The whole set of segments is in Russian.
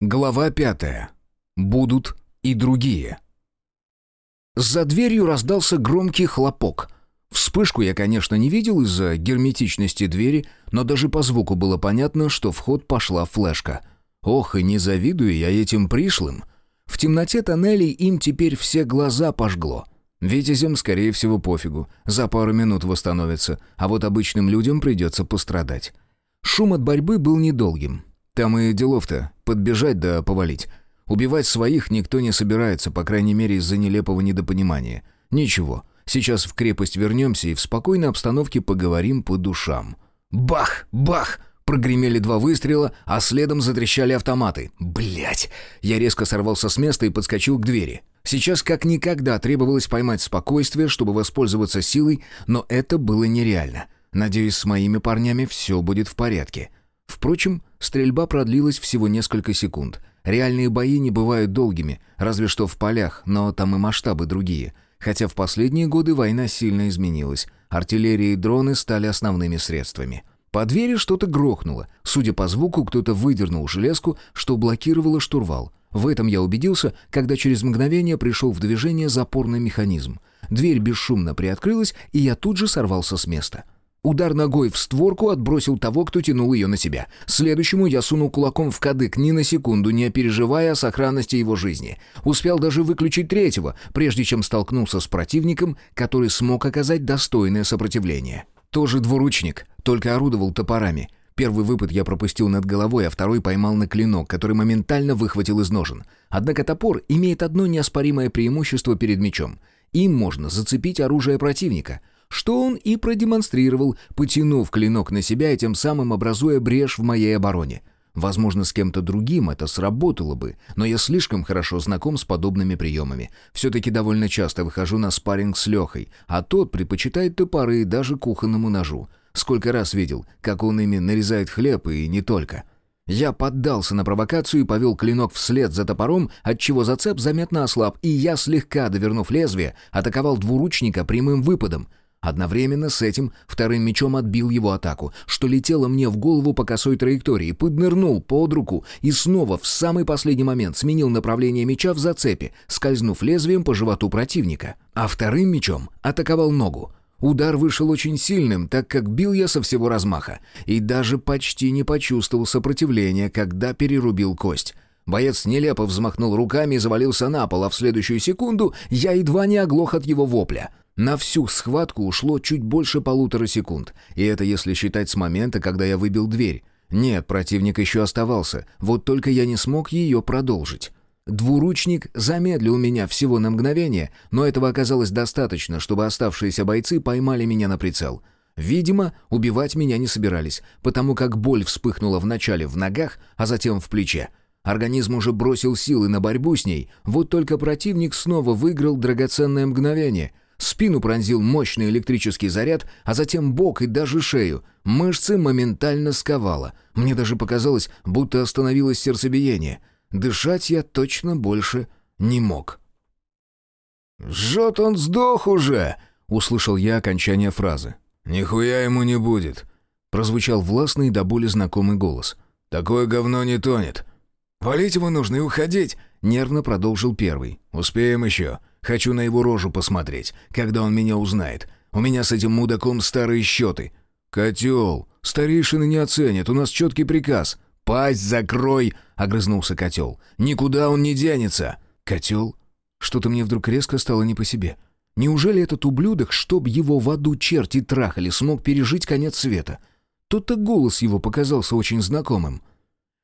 Глава пятая. Будут и другие. За дверью раздался громкий хлопок. Вспышку я, конечно, не видел из-за герметичности двери, но даже по звуку было понятно, что в ход пошла флешка. Ох, и не завидую я этим пришлым. В темноте тоннелей им теперь все глаза пожгло. Витязям, скорее всего, пофигу. За пару минут восстановится, а вот обычным людям придется пострадать. Шум от борьбы был недолгим. Там и делов-то, подбежать да повалить. Убивать своих никто не собирается, по крайней мере из-за нелепого недопонимания. Ничего, сейчас в крепость вернемся и в спокойной обстановке поговорим по душам. Бах! Бах! Прогремели два выстрела, а следом затрещали автоматы. Блять! Я резко сорвался с места и подскочил к двери. Сейчас как никогда требовалось поймать спокойствие, чтобы воспользоваться силой, но это было нереально. Надеюсь, с моими парнями все будет в порядке. Впрочем, стрельба продлилась всего несколько секунд. Реальные бои не бывают долгими, разве что в полях, но там и масштабы другие. Хотя в последние годы война сильно изменилась. Артиллерия и дроны стали основными средствами. По двери что-то грохнуло. Судя по звуку, кто-то выдернул железку, что блокировало штурвал. В этом я убедился, когда через мгновение пришел в движение запорный механизм. Дверь бесшумно приоткрылась, и я тут же сорвался с места. Удар ногой в створку отбросил того, кто тянул ее на себя. Следующему я сунул кулаком в кадык, ни на секунду не переживая о сохранности его жизни. Успел даже выключить третьего, прежде чем столкнулся с противником, который смог оказать достойное сопротивление. Тоже двуручник, только орудовал топорами. Первый выпад я пропустил над головой, а второй поймал на клинок, который моментально выхватил из ножен. Однако топор имеет одно неоспоримое преимущество перед мечом. Им можно зацепить оружие противника — что он и продемонстрировал, потянув клинок на себя и тем самым образуя брешь в моей обороне. Возможно, с кем-то другим это сработало бы, но я слишком хорошо знаком с подобными приемами. Все-таки довольно часто выхожу на спарринг с Лехой, а тот предпочитает топоры даже кухонному ножу. Сколько раз видел, как он ими нарезает хлеб и не только. Я поддался на провокацию и повел клинок вслед за топором, отчего зацеп заметно ослаб, и я, слегка довернув лезвие, атаковал двуручника прямым выпадом. Одновременно с этим вторым мечом отбил его атаку, что летело мне в голову по косой траектории, поднырнул под руку и снова в самый последний момент сменил направление меча в зацепе, скользнув лезвием по животу противника. А вторым мечом атаковал ногу. Удар вышел очень сильным, так как бил я со всего размаха, и даже почти не почувствовал сопротивления, когда перерубил кость. Боец нелепо взмахнул руками и завалился на пол, а в следующую секунду я едва не оглох от его вопля — на всю схватку ушло чуть больше полутора секунд, и это если считать с момента, когда я выбил дверь. Нет, противник еще оставался, вот только я не смог ее продолжить. Двуручник замедлил меня всего на мгновение, но этого оказалось достаточно, чтобы оставшиеся бойцы поймали меня на прицел. Видимо, убивать меня не собирались, потому как боль вспыхнула вначале в ногах, а затем в плече. Организм уже бросил силы на борьбу с ней, вот только противник снова выиграл драгоценное мгновение — Спину пронзил мощный электрический заряд, а затем бок и даже шею. Мышцы моментально сковало. Мне даже показалось, будто остановилось сердцебиение. Дышать я точно больше не мог. «Жжет он сдох уже!» — услышал я окончание фразы. «Нихуя ему не будет!» — прозвучал властный до боли знакомый голос. «Такое говно не тонет!» «Валить его нужно и уходить!» — нервно продолжил первый. «Успеем еще. Хочу на его рожу посмотреть, когда он меня узнает. У меня с этим мудаком старые счеты». «Котел! Старейшины не оценят, у нас четкий приказ». «Пасть закрой!» — огрызнулся котел. «Никуда он не денется!» «Котел?» Что-то мне вдруг резко стало не по себе. Неужели этот ублюдок, чтоб его в аду черти трахали, смог пережить конец света? Тот-то голос его показался очень знакомым.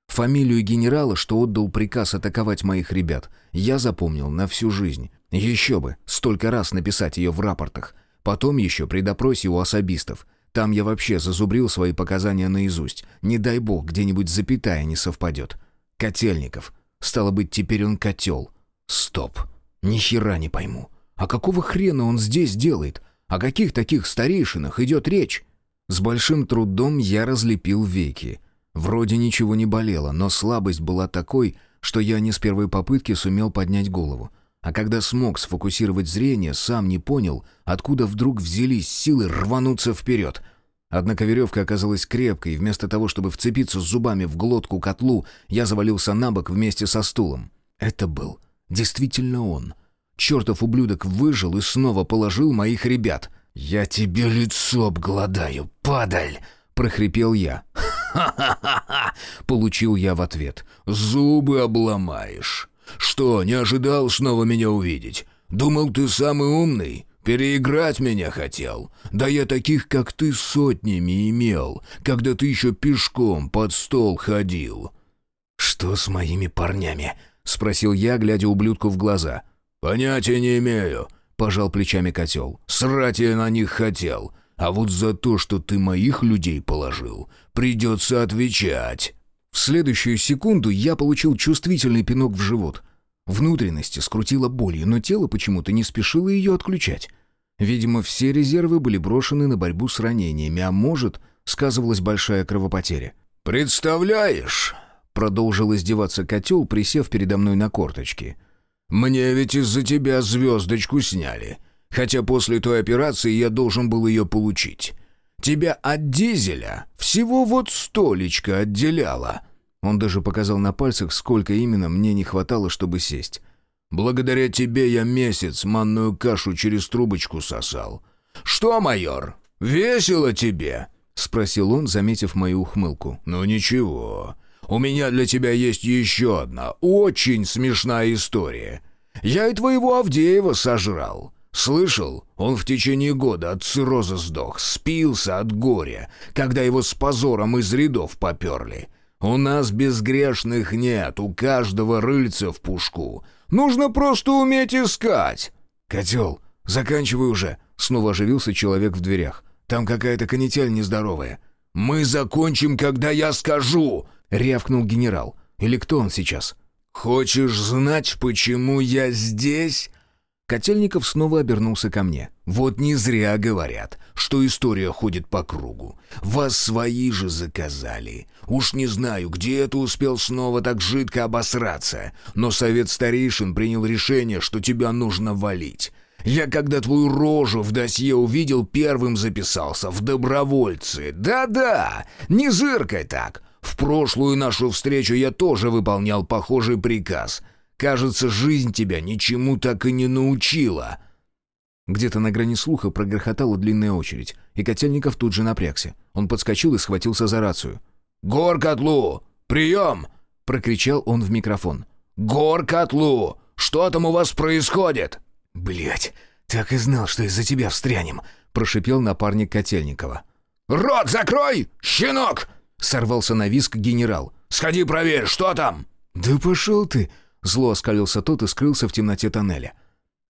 Фамилию генерала, что отдал приказ атаковать моих ребят, я запомнил на всю жизнь. Еще бы, столько раз написать ее в рапортах. Потом еще при допросе у особистов. Там я вообще зазубрил свои показания наизусть. Не дай бог, где-нибудь запятая не совпадет. Котельников. Стало быть, теперь он котел. Стоп. Ни хера не пойму. А какого хрена он здесь делает? О каких таких старейшинах идет речь? С большим трудом я разлепил веки. Вроде ничего не болело, но слабость была такой, что я не с первой попытки сумел поднять голову. А когда смог сфокусировать зрение, сам не понял, откуда вдруг взялись силы рвануться вперед. Однако веревка оказалась крепкой, и вместо того, чтобы вцепиться зубами в глотку котлу, я завалился на бок вместе со стулом. Это был действительно он. Чертов ублюдок выжил и снова положил моих ребят. «Я тебе лицо обгладаю, падаль!» — прохрипел я. «Ха-ха-ха-ха!» — получил я в ответ. «Зубы обломаешь. Что, не ожидал снова меня увидеть? Думал, ты самый умный? Переиграть меня хотел? Да я таких, как ты, сотнями имел, когда ты еще пешком под стол ходил». «Что с моими парнями?» — спросил я, глядя ублюдку в глаза. «Понятия не имею», — пожал плечами котел. «Срать я на них хотел. А вот за то, что ты моих людей положил, придется отвечать». В следующую секунду я получил чувствительный пинок в живот. Внутренности скрутило болью, но тело почему-то не спешило ее отключать. Видимо, все резервы были брошены на борьбу с ранениями, а может, сказывалась большая кровопотеря. «Представляешь?» — продолжил издеваться котел, присев передо мной на корточки. «Мне ведь из-за тебя звездочку сняли, хотя после той операции я должен был ее получить. Тебя от дизеля всего вот столечко отделяло». Он даже показал на пальцах, сколько именно мне не хватало, чтобы сесть. «Благодаря тебе я месяц манную кашу через трубочку сосал. Что, майор, весело тебе?» — спросил он, заметив мою ухмылку. «Ну ничего, у меня для тебя есть еще одна очень смешная история. Я и твоего Авдеева сожрал. Слышал, он в течение года от цирроза сдох, спился от горя, когда его с позором из рядов поперли. У нас безгрешных нет, у каждого рыльца в пушку. Нужно просто уметь искать. Котел, заканчивай уже. Снова оживился человек в дверях. Там какая-то канитель нездоровая. Мы закончим, когда я скажу, рявкнул генерал. Или кто он сейчас? Хочешь знать, почему я здесь? Котельников снова обернулся ко мне. «Вот не зря говорят, что история ходит по кругу. Вас свои же заказали. Уж не знаю, где это успел снова так жидко обосраться, но совет старейшин принял решение, что тебя нужно валить. Я, когда твою рожу в досье увидел, первым записался в добровольцы. Да-да, не зыркай так. В прошлую нашу встречу я тоже выполнял похожий приказ — Кажется, жизнь тебя ничему так и не научила». Где-то на грани слуха прогрохотала длинная очередь, и Котельников тут же напрягся. Он подскочил и схватился за рацию. «Гор котлу! Прием!» — прокричал он в микрофон. «Гор котлу! Что там у вас происходит?» Блять, так и знал, что из-за тебя встрянем!» — прошипел напарник Котельникова. «Рот закрой, щенок!» — сорвался на виск генерал. «Сходи проверь, что там!» «Да пошел ты!» Зло оскалился тот и скрылся в темноте тоннеля.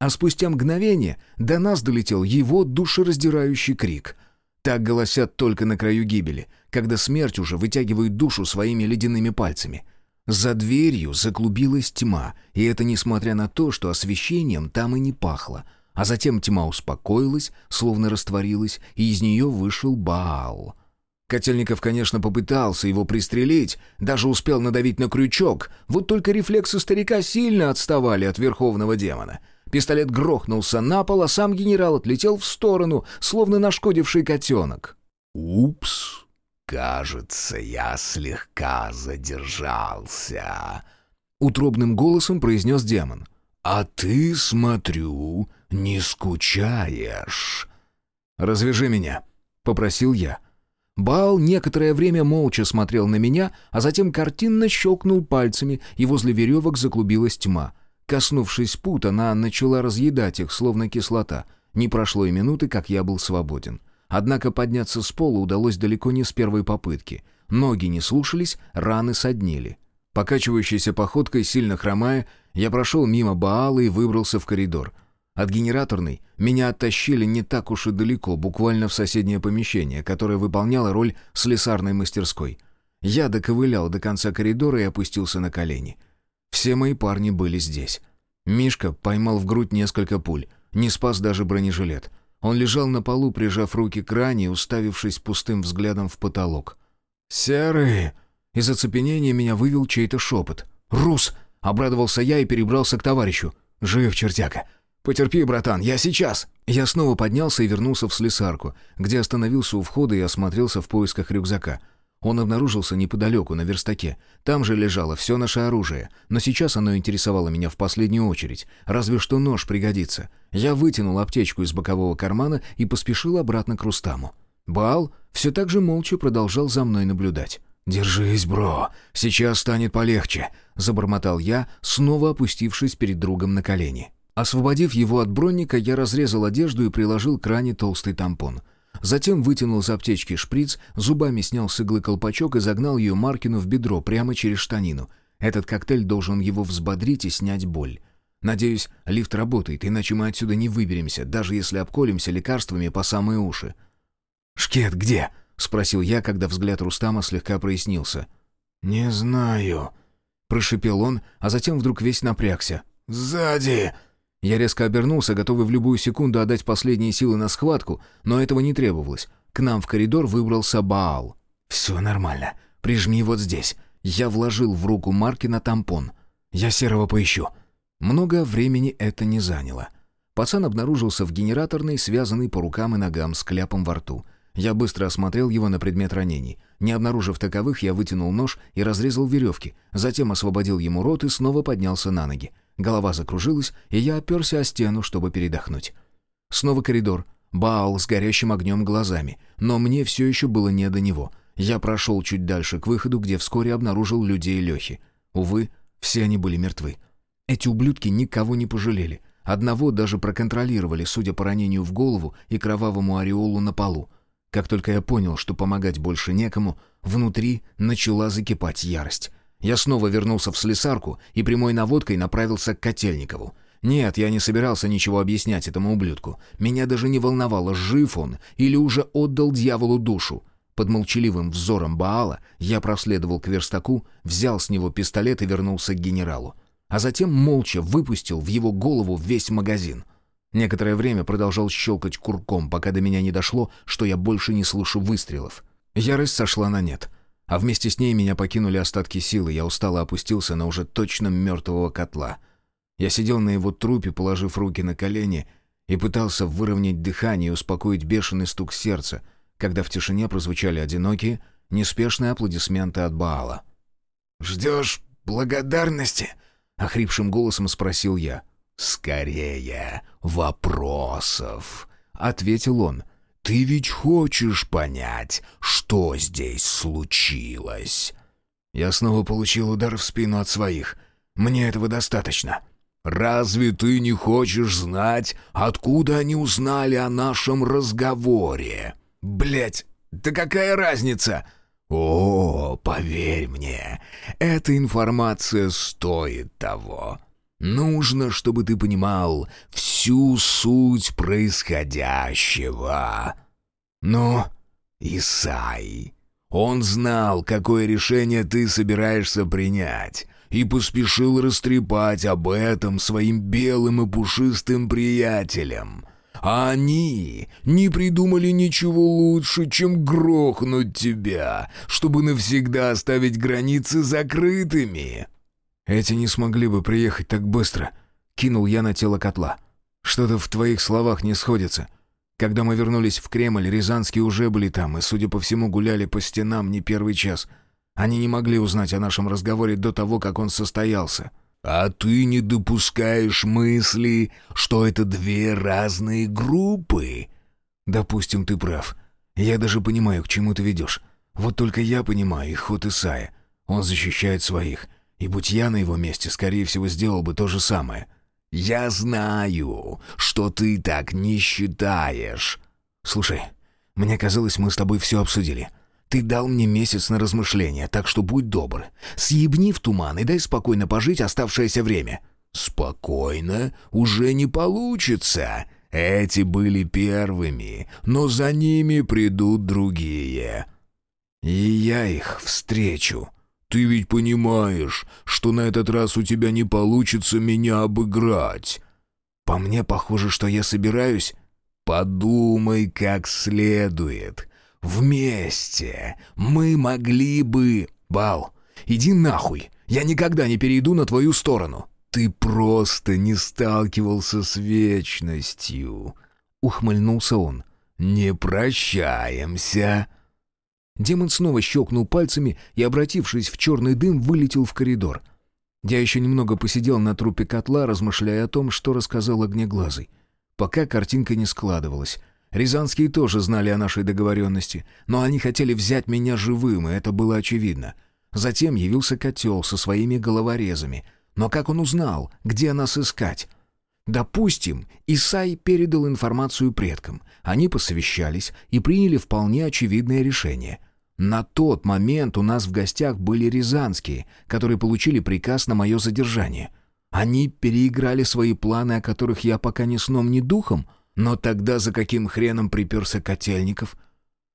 А спустя мгновение до нас долетел его душераздирающий крик. Так голосят только на краю гибели, когда смерть уже вытягивает душу своими ледяными пальцами. За дверью заклубилась тьма, и это несмотря на то, что освещением там и не пахло. А затем тьма успокоилась, словно растворилась, и из нее вышел Баал — Котельников, конечно, попытался его пристрелить, даже успел надавить на крючок, вот только рефлексы старика сильно отставали от верховного демона. Пистолет грохнулся на пол, а сам генерал отлетел в сторону, словно нашкодивший котенок. «Упс, кажется, я слегка задержался», — утробным голосом произнес демон. «А ты, смотрю, не скучаешь». «Развяжи меня», — попросил я. Баал некоторое время молча смотрел на меня, а затем картинно щелкнул пальцами, и возле веревок заклубилась тьма. Коснувшись пут, она начала разъедать их, словно кислота. Не прошло и минуты, как я был свободен. Однако подняться с пола удалось далеко не с первой попытки. Ноги не слушались, раны соднили. Покачивающейся походкой, сильно хромая, я прошел мимо Баала и выбрался в коридор — от генераторной меня оттащили не так уж и далеко, буквально в соседнее помещение, которое выполняло роль слесарной мастерской. Я доковылял до конца коридора и опустился на колени. Все мои парни были здесь. Мишка поймал в грудь несколько пуль, не спас даже бронежилет. Он лежал на полу, прижав руки к ране уставившись пустым взглядом в потолок. «Серый!» Из оцепенения меня вывел чей-то шепот. «Рус!» — обрадовался я и перебрался к товарищу. «Жив, чертяка! «Потерпи, братан, я сейчас!» Я снова поднялся и вернулся в слесарку, где остановился у входа и осмотрелся в поисках рюкзака. Он обнаружился неподалеку, на верстаке. Там же лежало все наше оружие, но сейчас оно интересовало меня в последнюю очередь. Разве что нож пригодится. Я вытянул аптечку из бокового кармана и поспешил обратно к Рустаму. Баал все так же молча продолжал за мной наблюдать. «Держись, бро, сейчас станет полегче», — забормотал я, снова опустившись перед другом на колени. Освободив его от бронника, я разрезал одежду и приложил к ране толстый тампон. Затем вытянул из аптечки шприц, зубами снял с иглы колпачок и загнал ее Маркину в бедро прямо через штанину. Этот коктейль должен его взбодрить и снять боль. Надеюсь, лифт работает, иначе мы отсюда не выберемся, даже если обколемся лекарствами по самые уши. «Шкет где?» — спросил я, когда взгляд Рустама слегка прояснился. «Не знаю», — прошипел он, а затем вдруг весь напрягся. «Сзади!» Я резко обернулся, готовый в любую секунду отдать последние силы на схватку, но этого не требовалось. К нам в коридор выбрался Баал. «Все нормально. Прижми вот здесь». Я вложил в руку Маркина тампон. «Я серого поищу». Много времени это не заняло. Пацан обнаружился в генераторной, связанный по рукам и ногам с кляпом во рту. Я быстро осмотрел его на предмет ранений. Не обнаружив таковых, я вытянул нож и разрезал веревки, затем освободил ему рот и снова поднялся на ноги. Голова закружилась, и я оперся о стену, чтобы передохнуть. Снова коридор. Баал с горящим огнем глазами. Но мне все еще было не до него. Я прошел чуть дальше к выходу, где вскоре обнаружил людей Лехи. Увы, все они были мертвы. Эти ублюдки никого не пожалели. Одного даже проконтролировали, судя по ранению в голову и кровавому ореолу на полу. Как только я понял, что помогать больше некому, внутри начала закипать ярость. Я снова вернулся в слесарку и прямой наводкой направился к Котельникову. Нет, я не собирался ничего объяснять этому ублюдку. Меня даже не волновало, жив он или уже отдал дьяволу душу. Под молчаливым взором Баала я проследовал к верстаку, взял с него пистолет и вернулся к генералу. А затем молча выпустил в его голову весь магазин — Некоторое время продолжал щелкать курком, пока до меня не дошло, что я больше не слышу выстрелов. Ярость сошла на нет. А вместе с ней меня покинули остатки силы, я устало опустился на уже точно мертвого котла. Я сидел на его трупе, положив руки на колени, и пытался выровнять дыхание и успокоить бешеный стук сердца, когда в тишине прозвучали одинокие, неспешные аплодисменты от Баала. «Ждешь благодарности?» — охрипшим голосом спросил я. — «Скорее вопросов», — ответил он. «Ты ведь хочешь понять, что здесь случилось?» Я снова получил удар в спину от своих. Мне этого достаточно. «Разве ты не хочешь знать, откуда они узнали о нашем разговоре?» Блять, да какая разница?» «О, поверь мне, эта информация стоит того. Нужно, чтобы ты понимал всю суть происходящего. Но Исай, он знал, какое решение ты собираешься принять, и поспешил растрепать об этом своим белым и пушистым приятелям. А они не придумали ничего лучше, чем грохнуть тебя, чтобы навсегда оставить границы закрытыми. «Эти не смогли бы приехать так быстро», — кинул я на тело котла. «Что-то в твоих словах не сходится. Когда мы вернулись в Кремль, Рязанские уже были там и, судя по всему, гуляли по стенам не первый час. Они не могли узнать о нашем разговоре до того, как он состоялся». «А ты не допускаешь мысли, что это две разные группы?» «Допустим, ты прав. Я даже понимаю, к чему ты ведешь. Вот только я понимаю и ход Исая. Он защищает своих. И будь я на его месте, скорее всего, сделал бы то же самое. «Я знаю, что ты так не считаешь». «Слушай, мне казалось, мы с тобой все обсудили. Ты дал мне месяц на размышления, так что будь добр. Съебни в туман и дай спокойно пожить оставшееся время». «Спокойно уже не получится. Эти были первыми, но за ними придут другие». «И я их встречу», ты ведь понимаешь, что на этот раз у тебя не получится меня обыграть. По мне похоже, что я собираюсь. Подумай как следует. Вместе мы могли бы... Бал, иди нахуй. Я никогда не перейду на твою сторону. ты просто не сталкивался с вечностью», — ухмыльнулся он. «Не прощаемся». Демон снова щелкнул пальцами и, обратившись в черный дым, вылетел в коридор. Я еще немного посидел на трупе котла, размышляя о том, что рассказал Огнеглазый. Пока картинка не складывалась. Рязанские тоже знали о нашей договоренности, но они хотели взять меня живым, и это было очевидно. Затем явился котел со своими головорезами. Но как он узнал, где нас искать? Допустим, Исай передал информацию предкам. Они посовещались и приняли вполне очевидное решение. На тот момент у нас в гостях были рязанские, которые получили приказ на мое задержание. Они переиграли свои планы, о которых я пока ни сном, ни духом. Но тогда за каким хреном приперся Котельников?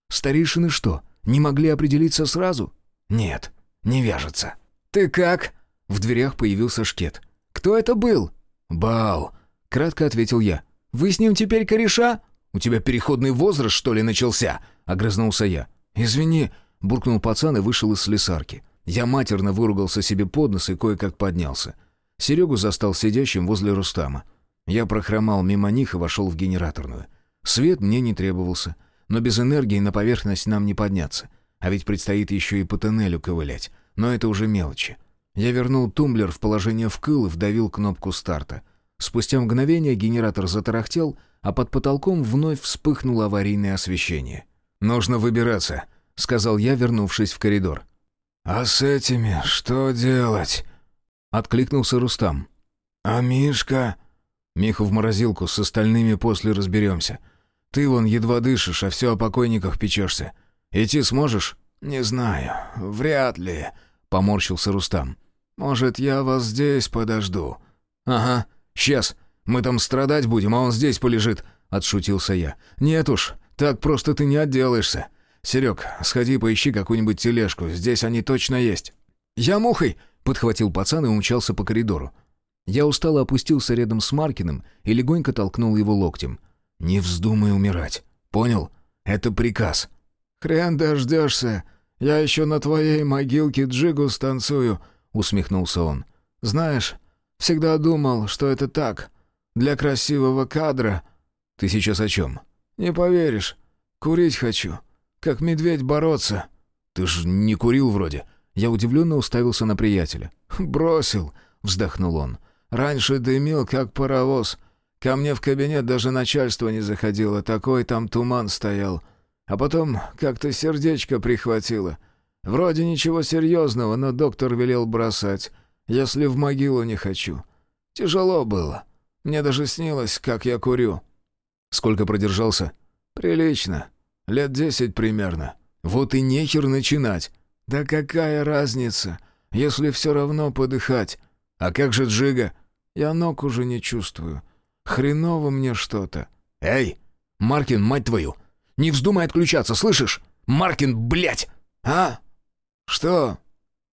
Старейшины что, не могли определиться сразу? Нет, не вяжется. «Ты как?» В дверях появился Шкет. «Кто это был?» «Бал», — кратко ответил я. «Вы с ним теперь кореша?» «У тебя переходный возраст, что ли, начался?» — огрызнулся я. «Извини», — буркнул пацан и вышел из слесарки. Я матерно выругался себе под нос и кое-как поднялся. Серегу застал сидящим возле Рустама. Я прохромал мимо них и вошел в генераторную. Свет мне не требовался, но без энергии на поверхность нам не подняться. А ведь предстоит еще и по тоннелю ковылять. Но это уже мелочи. Я вернул тумблер в положение вкл и вдавил кнопку старта. Спустя мгновение генератор затарахтел, а под потолком вновь вспыхнуло аварийное освещение. «Нужно выбираться», — сказал я, вернувшись в коридор. «А с этими что делать?» — откликнулся Рустам. «А Мишка?» «Миху в морозилку, с остальными после разберемся. Ты вон едва дышишь, а все о покойниках печешься. Идти сможешь?» «Не знаю, вряд ли», — поморщился Рустам. «Может, я вас здесь подожду?» «Ага, сейчас. Мы там страдать будем, а он здесь полежит», — отшутился я. «Нет уж, так просто ты не отделаешься. Серег, сходи поищи какую-нибудь тележку, здесь они точно есть». «Я мухой!» — подхватил пацан и умчался по коридору. Я устало опустился рядом с Маркиным и легонько толкнул его локтем. «Не вздумай умирать. Понял? Это приказ». «Хрен дождешься. Я еще на твоей могилке джигу станцую», — усмехнулся он. «Знаешь, всегда думал, что это так. Для красивого кадра». «Ты сейчас о чем?» «Не поверишь. Курить хочу. Как медведь бороться». «Ты ж не курил вроде». Я удивленно уставился на приятеля. «Бросил», — вздохнул он. «Раньше дымил, как паровоз. Ко мне в кабинет даже начальство не заходило, такой там туман стоял. А потом как-то сердечко прихватило. Вроде ничего серьезного, но доктор велел бросать, если в могилу не хочу. Тяжело было. Мне даже снилось, как я курю. Сколько продержался? Прилично. Лет десять примерно. Вот и нехер начинать. Да какая разница, если все равно подыхать. А как же Джига? Я ног уже не чувствую. Хреново мне что-то. Эй, Маркин, мать твою! Не вздумай отключаться, слышишь? Маркин, блядь! А? «Что?»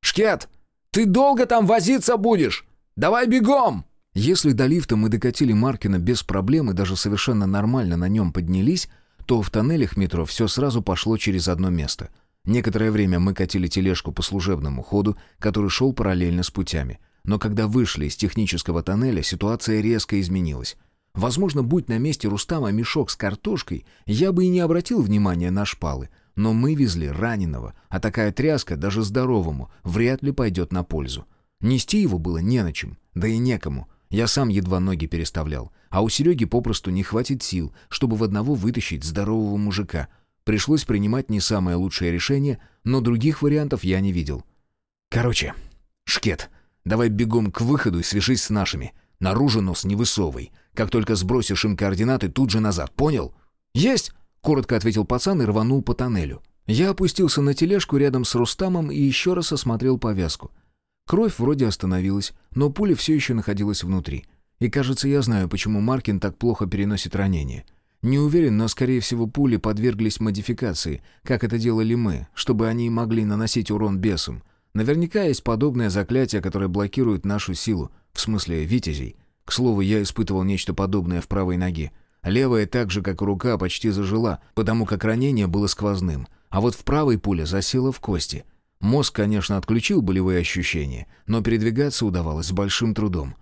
«Шкет, ты долго там возиться будешь? Давай бегом!» Если до лифта мы докатили Маркина без проблем и даже совершенно нормально на нем поднялись, то в тоннелях метро все сразу пошло через одно место. Некоторое время мы катили тележку по служебному ходу, который шел параллельно с путями. Но когда вышли из технического тоннеля, ситуация резко изменилась. Возможно, будь на месте Рустама мешок с картошкой, я бы и не обратил внимания на шпалы — но мы везли раненого, а такая тряска даже здоровому вряд ли пойдет на пользу. Нести его было не на чем, да и некому. Я сам едва ноги переставлял, а у Сереги попросту не хватит сил, чтобы в одного вытащить здорового мужика. Пришлось принимать не самое лучшее решение, но других вариантов я не видел. Короче, Шкет, давай бегом к выходу и свяжись с нашими. Наружу нос не высовывай. Как только сбросишь им координаты, тут же назад, понял? Есть! коротко ответил пацан и рванул по тоннелю. Я опустился на тележку рядом с Рустамом и еще раз осмотрел повязку. Кровь вроде остановилась, но пуля все еще находилась внутри. И кажется, я знаю, почему Маркин так плохо переносит ранения. Не уверен, но, скорее всего, пули подверглись модификации, как это делали мы, чтобы они могли наносить урон бесам. Наверняка есть подобное заклятие, которое блокирует нашу силу, в смысле витязей. К слову, я испытывал нечто подобное в правой ноге. Левая, так же как и рука, почти зажила, потому как ранение было сквозным. А вот в правой пуля засела в кости. Мозг, конечно, отключил болевые ощущения, но передвигаться удавалось с большим трудом.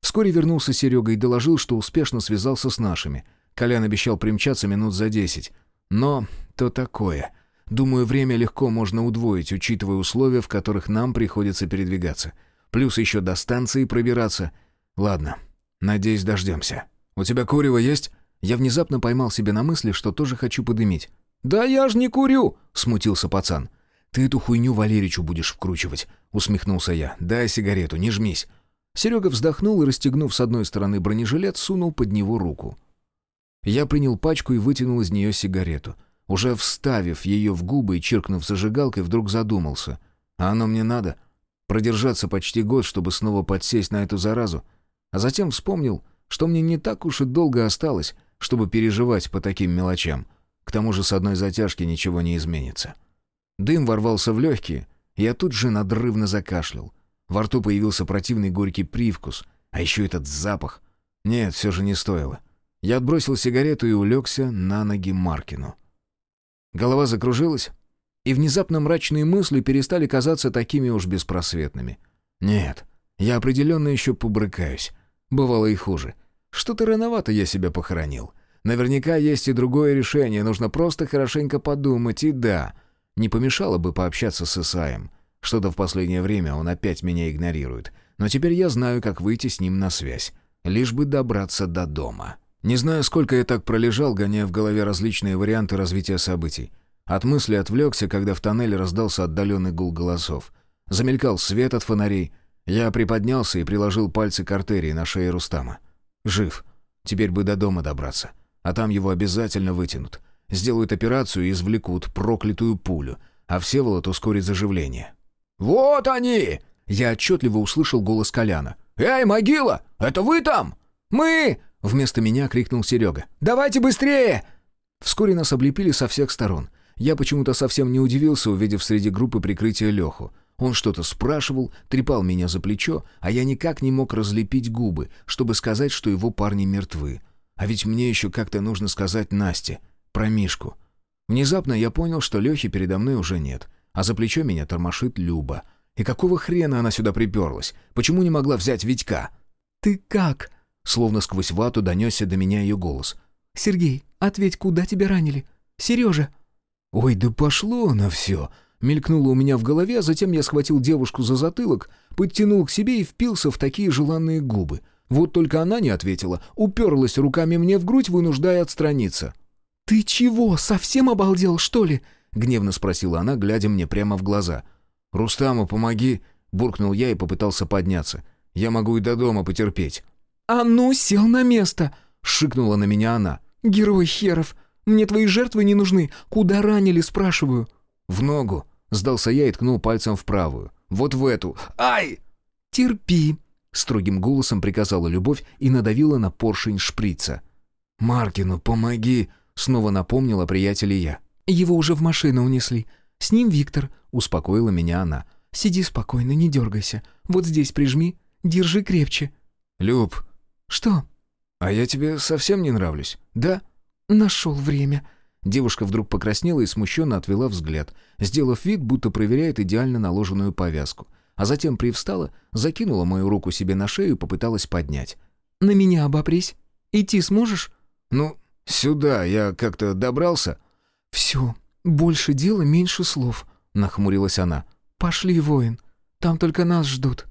Вскоре вернулся Серега и доложил, что успешно связался с нашими. Колян обещал примчаться минут за десять. Но то такое. Думаю, время легко можно удвоить, учитывая условия, в которых нам приходится передвигаться. Плюс еще до станции пробираться. Ладно, надеюсь, дождемся. У тебя курево есть? Я внезапно поймал себя на мысли, что тоже хочу подымить. «Да я ж не курю!» — смутился пацан. «Ты эту хуйню Валеричу будешь вкручивать», — усмехнулся я. «Дай сигарету, не жмись». Серега вздохнул и, расстегнув с одной стороны бронежилет, сунул под него руку. Я принял пачку и вытянул из нее сигарету. Уже вставив ее в губы и чиркнув зажигалкой, вдруг задумался. А оно мне надо? Продержаться почти год, чтобы снова подсесть на эту заразу? А затем вспомнил, что мне не так уж и долго осталось, чтобы переживать по таким мелочам. К тому же с одной затяжки ничего не изменится. Дым ворвался в легкие, я тут же надрывно закашлял. Во рту появился противный горький привкус, а еще этот запах. Нет, все же не стоило. Я отбросил сигарету и улегся на ноги Маркину. Голова закружилась, и внезапно мрачные мысли перестали казаться такими уж беспросветными. Нет, я определенно еще побрыкаюсь. Бывало и хуже. Что-то рановато я себя похоронил. Наверняка есть и другое решение, нужно просто хорошенько подумать, и да, не помешало бы пообщаться с Исаем. Что-то в последнее время он опять меня игнорирует. Но теперь я знаю, как выйти с ним на связь. Лишь бы добраться до дома. Не знаю, сколько я так пролежал, гоняя в голове различные варианты развития событий. От мысли отвлекся, когда в тоннеле раздался отдаленный гул голосов. Замелькал свет от фонарей. Я приподнялся и приложил пальцы к артерии на шее Рустама. Жив. Теперь бы до дома добраться. А там его обязательно вытянут. Сделают операцию и извлекут проклятую пулю. А Всеволод ускорит заживление. «Вот они!» Я отчетливо услышал голос Коляна. «Эй, могила! Это вы там?» «Мы!» Вместо меня крикнул Серега. «Давайте быстрее!» Вскоре нас облепили со всех сторон. Я почему-то совсем не удивился, увидев среди группы прикрытия Леху. Он что-то спрашивал, трепал меня за плечо, а я никак не мог разлепить губы, чтобы сказать, что его парни мертвы. А ведь мне еще как-то нужно сказать Насте про Мишку. Внезапно я понял, что Лехи передо мной уже нет, а за плечо меня тормошит Люба. И какого хрена она сюда приперлась? Почему не могла взять Витька? «Ты как?» Словно сквозь вату донесся до меня ее голос. «Сергей, ответь, куда тебя ранили? Сережа!» «Ой, да пошло на все!» Мелькнуло у меня в голове, а затем я схватил девушку за затылок, подтянул к себе и впился в такие желанные губы. Вот только она не ответила, уперлась руками мне в грудь, вынуждая отстраниться. «Ты чего, совсем обалдел, что ли?» — гневно спросила она, глядя мне прямо в глаза. «Рустаму помоги!» — буркнул я и попытался подняться. «Я могу и до дома потерпеть». «А ну, сел на место!» — шикнула на меня она. «Герой херов! Мне твои жертвы не нужны. Куда ранили, спрашиваю?» «В ногу!» — сдался я и ткнул пальцем в правую. «Вот в эту! Ай!» «Терпи!» — строгим голосом приказала Любовь и надавила на поршень шприца. «Маркину, помоги!» — снова напомнила приятеле я. «Его уже в машину унесли. С ним Виктор», — успокоила меня она. «Сиди спокойно, не дергайся. Вот здесь прижми. Держи крепче». «Люб, «Что?» «А я тебе совсем не нравлюсь, да?» «Нашел время». Девушка вдруг покраснела и смущенно отвела взгляд, сделав вид, будто проверяет идеально наложенную повязку. А затем привстала, закинула мою руку себе на шею и попыталась поднять. «На меня обопрись. Идти сможешь?» «Ну, сюда я как-то добрался». «Все, больше дела, меньше слов», — нахмурилась она. «Пошли, воин. Там только нас ждут».